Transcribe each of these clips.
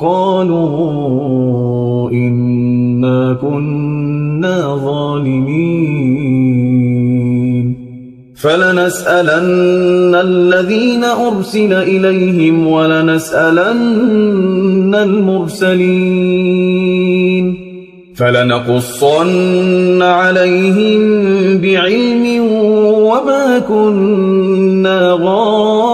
قالوا إنا كنا ظالمين فلنسألن الذين أرسل إليهم ولنسألن المرسلين فلنقصن عليهم بعلم وما كنا غائبين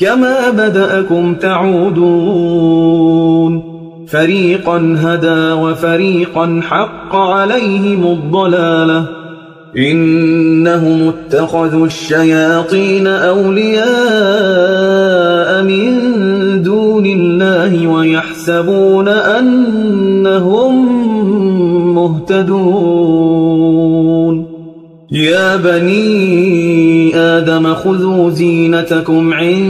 كما بدأكم تعودون فريقا هدى وفريقا حق عليهم الضلالة إنهم اتخذوا الشياطين أولياء من دون الله ويحسبون أنهم مهتدون يا بني آدم خذوا زينتكم عند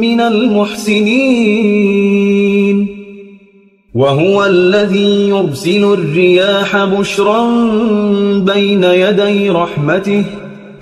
من المحسنين. وهو الذي يرسل الرياح بشرا بين يدي رحمته.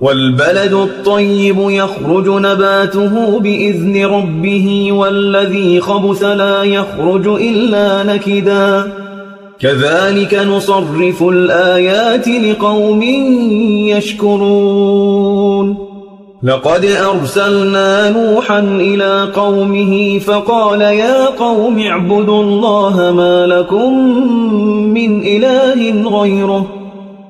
والبلد الطيب يخرج نباته بإذن ربه والذي خبث لا يخرج إلا نكدا. كذلك نصرف الآيات لقوم يشكرون. لقد أرسلنا نوحا إلى قومه فقال يا قوم اعبدوا الله ما لكم من إله غيره.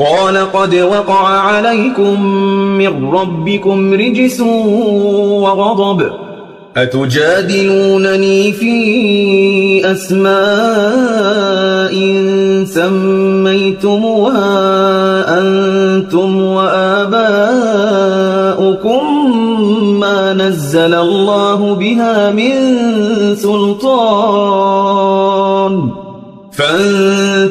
قال قد وقع عليكم من ربكم رجس وغضب. أتجادلونني في أسماء سميتموها أنتم وآباؤكم ما نزل الله بها من سلطان. فانتظروا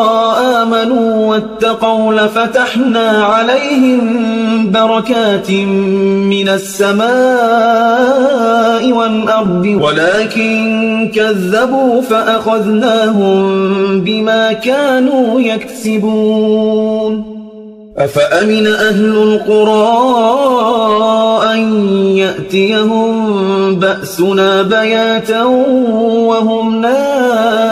واتقوا لفتحنا عليهم بركات من السماء والأرض ولكن كذبوا فأخذناهم بما كانوا يكسبون. أفأمن أهل القرى أن يأتيهم بأسنا بياتا وهم نائمون؟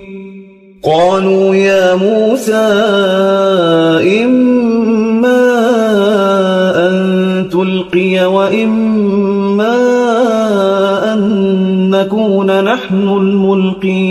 قالوا يا موسى إما أن تلقي وإما أن نكون نحن الملقين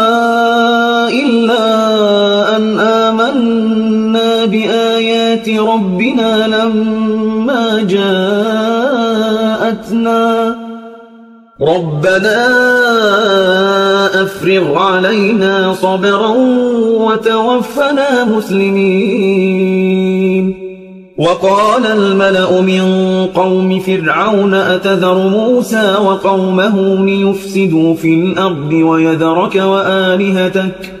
بآيات ربنا لما جاءتنا. ربنا أفرغ علينا صبرا وتوفنا مسلمين. وقال الملأ من قوم فرعون أتذر موسى وقومه ليفسدوا في الأرض ويذرك وآلهتك؟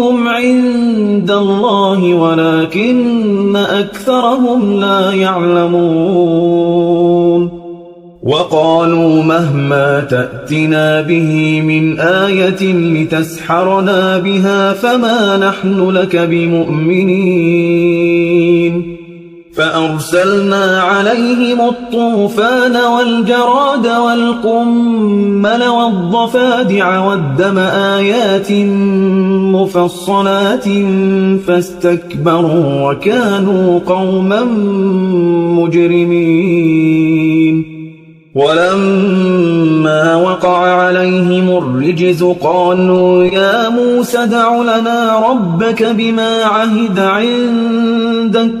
عند الله ولكن أكثرهم لا يعلمون وقالوا مهما تأتنا به من آية لتسحرنا بها فما نحن لك بمؤمنين فأرسلنا عليهم الطوفان والجراد والقمل والضفادع والدم آيات مفصلات فاستكبروا وكانوا قوما مجرمين. ولما وقع عليهم الرجز قالوا يا موسى دع لنا ربك بما عهد عندك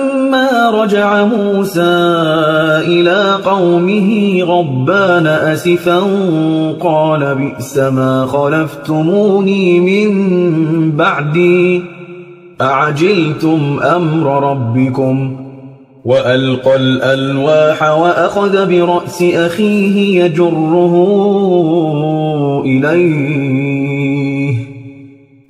رجع موسى إلى قومه غضبان أسفا قال بئس ما خلفتموني من بعدي أعجلتم أمر ربكم وألقى الألواح وأخذ برأس أخيه يجره إليه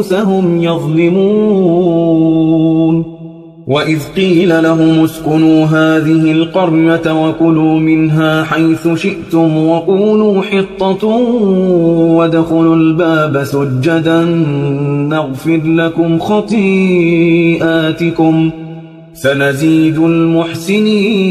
أنفسهم يظلمون. وإذ قيل لهم اسكنوا هذه القرية وكلوا منها حيث شئتم وقولوا حطة وادخلوا الباب سجدا نغفر لكم خطيئاتكم. سنزيد المحسنين.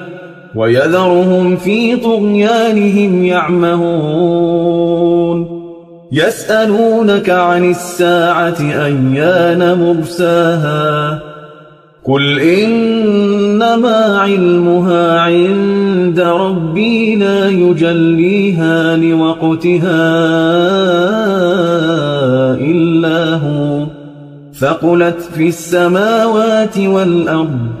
ويذرهم في طغيانهم يعمهون. يسألونك عن الساعة أيان مرساها. قل إنما علمها عند ربي لا يجليها لوقتها إلا هو. ثقلت في السماوات والأرض